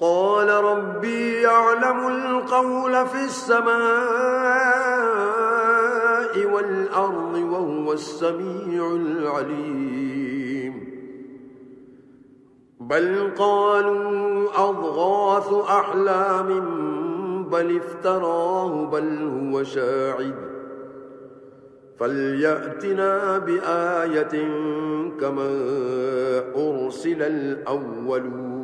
قال ربي يعلم القول في السماء والأرض وهو السميع العليم. بل قالوا أضغاث أحلام بل افتراه بل هو شاعد فليأتنا بآية كما أرسل الأولون.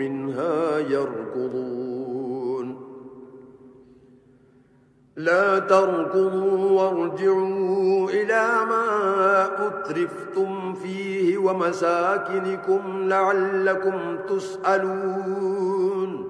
منها يركضون. لا تركضوا وارجعوا إلى ما أترفتم فيه ومساكنكم لعلكم تسألون.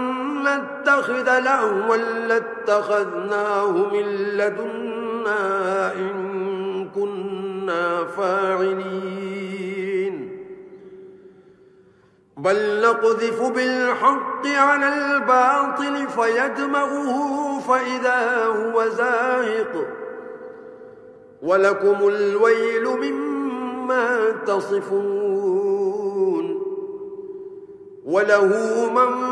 نتخذ لهوا لاتخذناه من لدنا إن كنا فاعلين بل نقذف بالحق على الباطل فيدمغه فإذا هو زاهق ولكم الويل مما تصفون وله من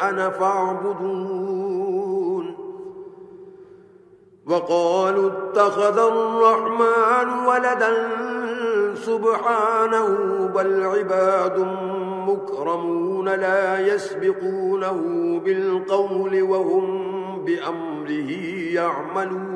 أنا فاعبدون وقالوا اتخذ الرحمن ولدا سبحانه بل عباد مكرمون لا يسبقونه بالقول وهم بأمره يعملون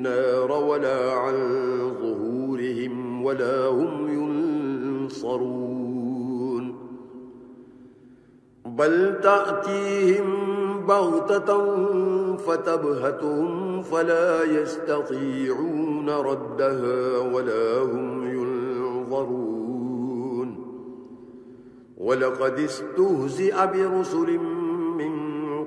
النار ولا عن ظهورهم ولا هم ينصرون. بل تأتيهم بغتة فتبهتهم فلا يستطيعون ردها ولا هم ينظرون. ولقد استهزئ برسل منهم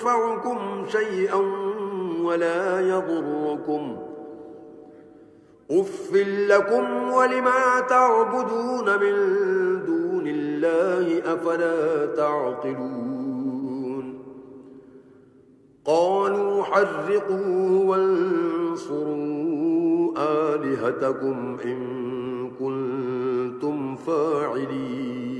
ينفعكم شيئا ولا يضركم أفل لكم ولما تعبدون من دون الله أفلا تعقلون قالوا حرقوا وانصروا آلهتكم إن كنتم فاعلين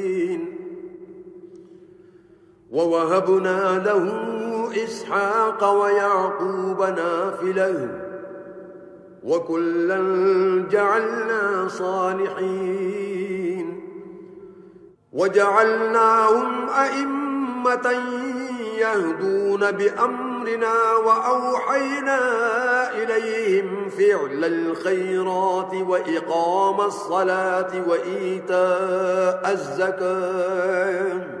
ووهبنا له إسحاق ويعقوب نافله وكلا جعلنا صالحين وجعلناهم أئمة يهدون بأمرنا وأوحينا إليهم فعل الخيرات وإقام الصلاة وإيتاء الزكاة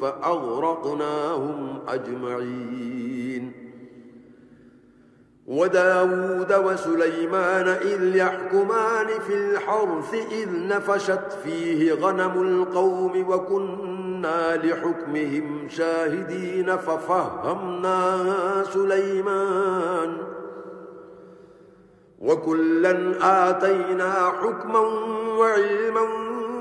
فأغرقناهم أجمعين. وداود وسليمان إذ يحكمان في الحرث إذ نفشت فيه غنم القوم وكنا لحكمهم شاهدين ففهمنا سليمان. وكلا آتينا حكما وعلما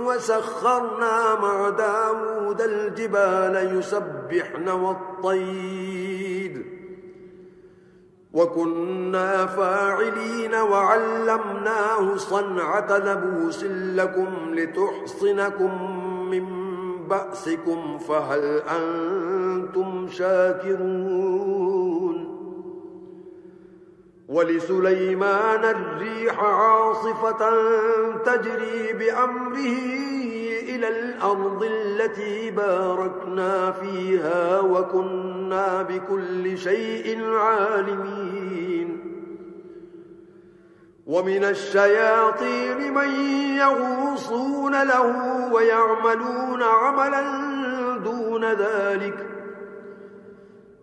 وسخرنا مع داود وداود الجبال يسبحن والطيد وكنا فاعلين وعلمناه صنعة لبوس لكم لتحصنكم من بأسكم فهل أنتم شاكرون ولسليمان الريح عاصفة تجري بأمره إلى الأرض التي باركنا فيها وكنا بكل شيء عالمين. ومن الشياطين من يغوصون له ويعملون عملا دون ذلك.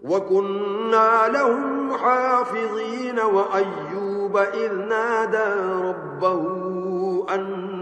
وكنا لهم حافظين وأيوب إذ نادى ربه أن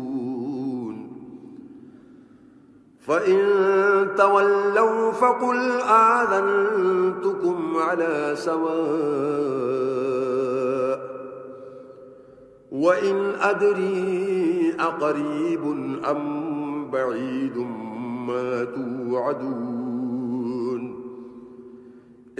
فَإِن تَوَلَّوْا فَقُلْ آذَنْتُكُمْ عَلَى سَوَاءٍ وَإِنْ أَدْرِي أَقَرِيبٌ أَمْ بَعِيدٌ مَا تُوعَدُونَ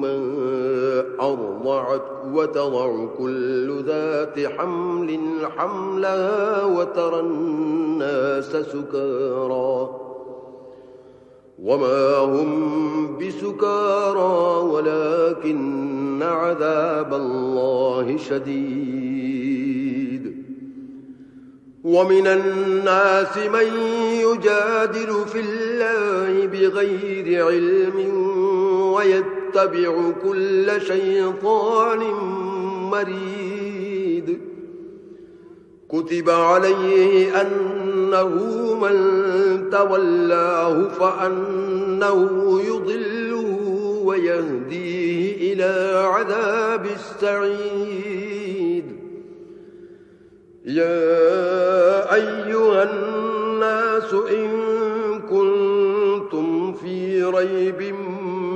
من أرضعت وتضع كل ذات حمل حملها وترى الناس سكارا وما هم بسكارا ولكن عذاب الله شديد ومن الناس من يجادل في الله بغير علم ويتبع يتبع كل شيطان مريد. كتب عليه أنه من تولاه فأنه يضله ويهديه إلى عذاب السعيد. يا أيها الناس إن كنتم في ريب مريد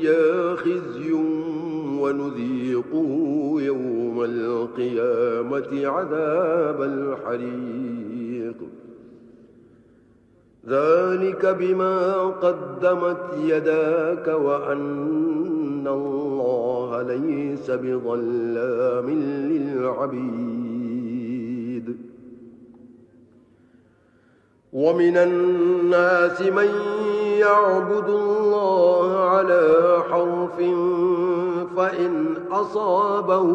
الدنيا خزي ونذيقه يوم القيامة عذاب الحريق. ذلك بما قدمت يداك وأن الله ليس بظلام للعبيد. ومن الناس من يعبد الله على حرف فإن أصابه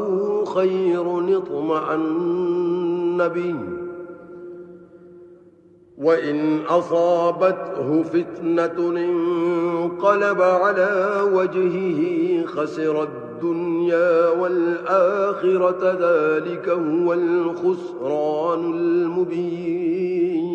خير اطمأن به. وإن أصابته فتنة انقلب على وجهه خسر الدنيا والآخرة ذلك هو الخسران المبين.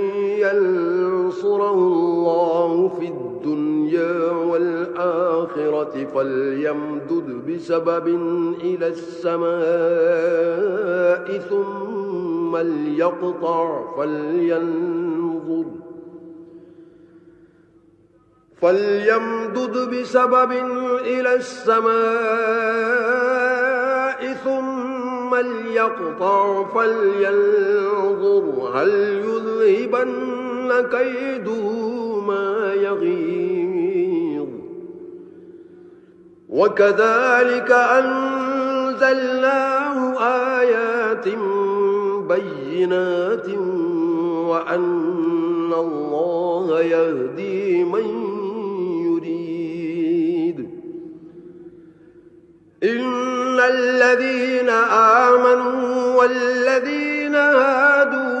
ينصره الله في الدنيا والآخرة فليمدد بسبب إلى السماء ثم ليقطع فلينظر فليمدد بسبب إلى السماء ثم ليقطع فلينظر هل يذكر ليذهبن كيده ما يغيظ. وكذلك أنزلناه آيات بينات وأن الله يهدي من يريد. إن الذين آمنوا والذين هادوا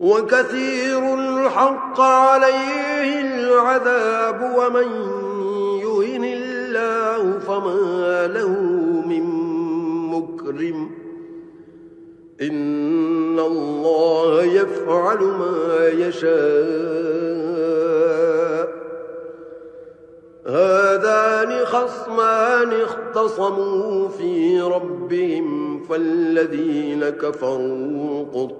وكثير الحق عليه العذاب ومن يهن الله فما له من مكرم. إن الله يفعل ما يشاء. هذان خصمان اختصموا في ربهم فالذين كفروا قط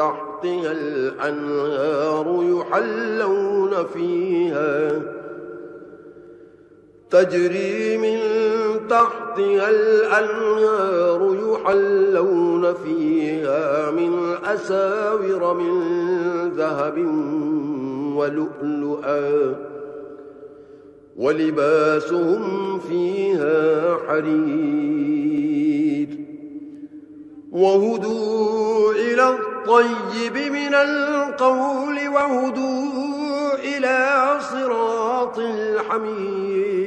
تحتها الأنهار يحلون فيها تجري من تحتها الأنهار يحلون فيها من أساور من ذهب ولؤلؤا ولباسهم فيها حرير وهدوا إلى الطريق الطيب من القول وهدوا إلى صراط الحميد.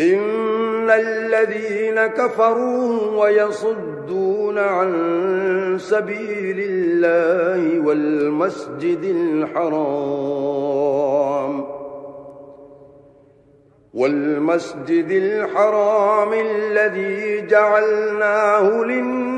إن الذين كفروا ويصدون عن سبيل الله والمسجد الحرام. والمسجد الحرام الذي جعلناه للناس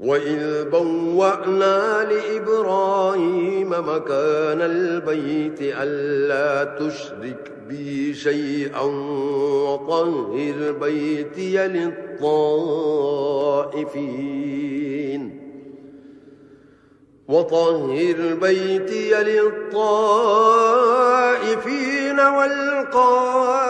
وَإِذْ بَوَّأْنَا لِإِبْرَاهِيمَ مَكَانَ الْبَيْتِ أَلَّا تُشْرِكْ بِي شَيْئًا وَطَهِّرْ بَيْتِيَ لِلطَّائِفِينَ وطهر بيتي للطائفين والقائمين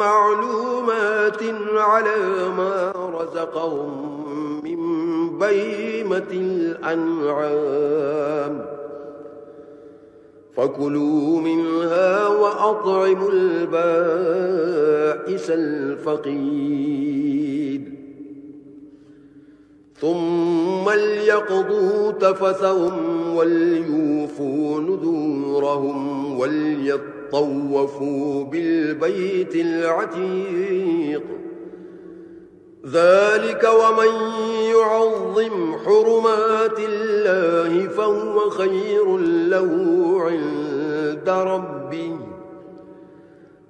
معلومات على ما رزقهم من بيمة الأنعام. فكلوا منها وأطعموا البائس الفقيد ثم ليقضوا تفثهم وليوفوا نذورهم وليطلقوا طوفوا بالبيت العتيق ذلك ومن يعظم حرمات الله فهو خير له عند ربه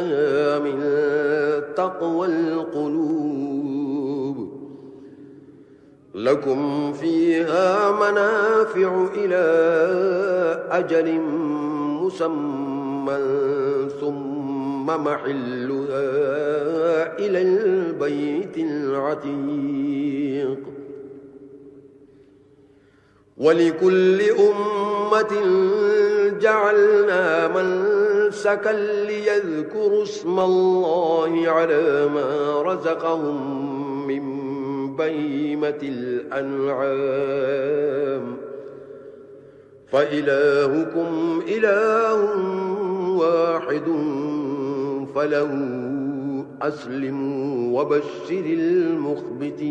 لها من تقوى القلوب. لكم فيها منافع إلى أجل مسمى ثم محلها إلى البيت العتيق. ولكل أمة جعلنا من ممسكا ليذكروا اسم الله على ما رزقهم من بيمة الأنعام. فإلهكم إله واحد فله أسلموا وبشر المخبتين.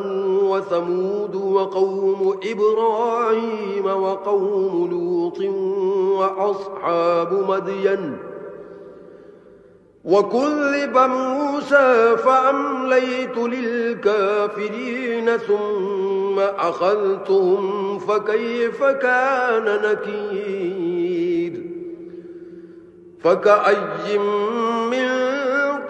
وثمود وقوم إبراهيم وقوم لوط وأصحاب مدين وكذب موسى فأمليت للكافرين ثم أخذتهم فكيف كان نكيد فكأي من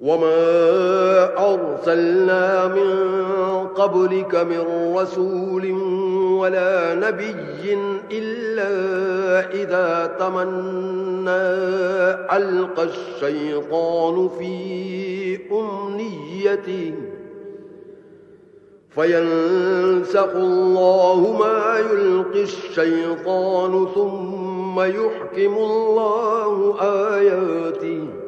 وما أرسلنا من قبلك من رسول ولا نبي إلا إذا تمنى ألقى الشيطان في أمنيته فينسق الله ما يلقي الشيطان ثم يحكم الله آياته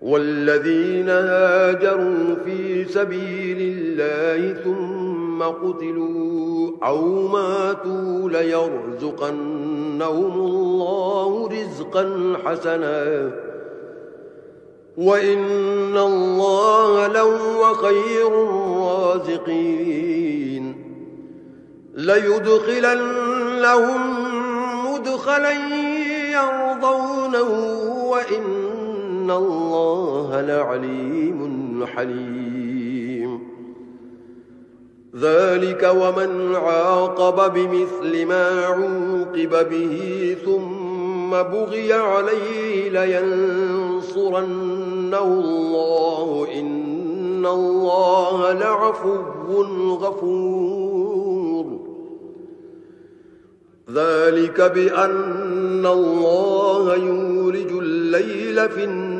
والذين هاجروا في سبيل الله ثم قتلوا أو ماتوا ليرزقنهم الله رزقا حسنا. وإن الله لو خير الرازقين. ليدخلن لهم مدخلا يرضونه وإن إن الله لعليم حليم ذلك ومن عاقب بمثل ما عوقب به ثم بغي عليه لينصرنه الله إن الله لعفو غفور ذلك بأن الله يولج الليل في النار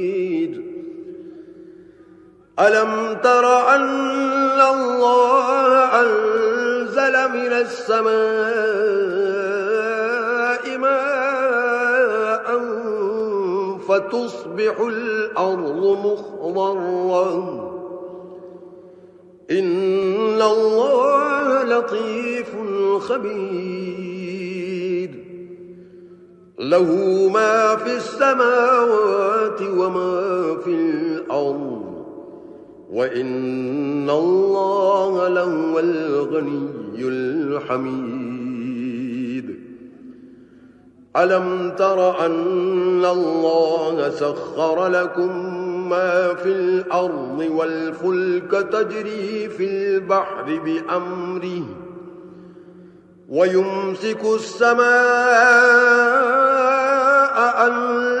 ألم تر أن الله أنزل من السماء ماء فتصبح الأرض مخضرا إن الله لطيف خبير له ما في السماوات وما في الأرض وإن الله لهو الغني الحميد ألم تر أن الله سخر لكم ما في الأرض والفلك تجري في البحر بأمره ويمسك السماء أن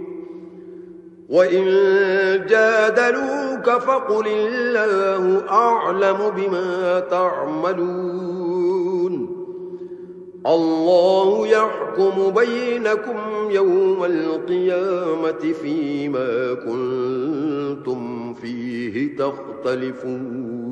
وَإِن جَادَلُوكَ فَقُلِ اللَّهُ أَعْلَمُ بِمَا تَعْمَلُونَ الله يحكم بينكم يوم القيامة فيما كنتم فيه تختلفون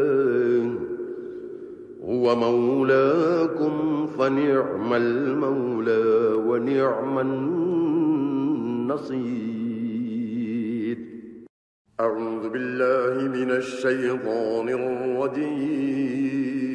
هو مولاكم فنعم المولى ونعم النصير. أعوذ بالله من الشيطان الرجيم.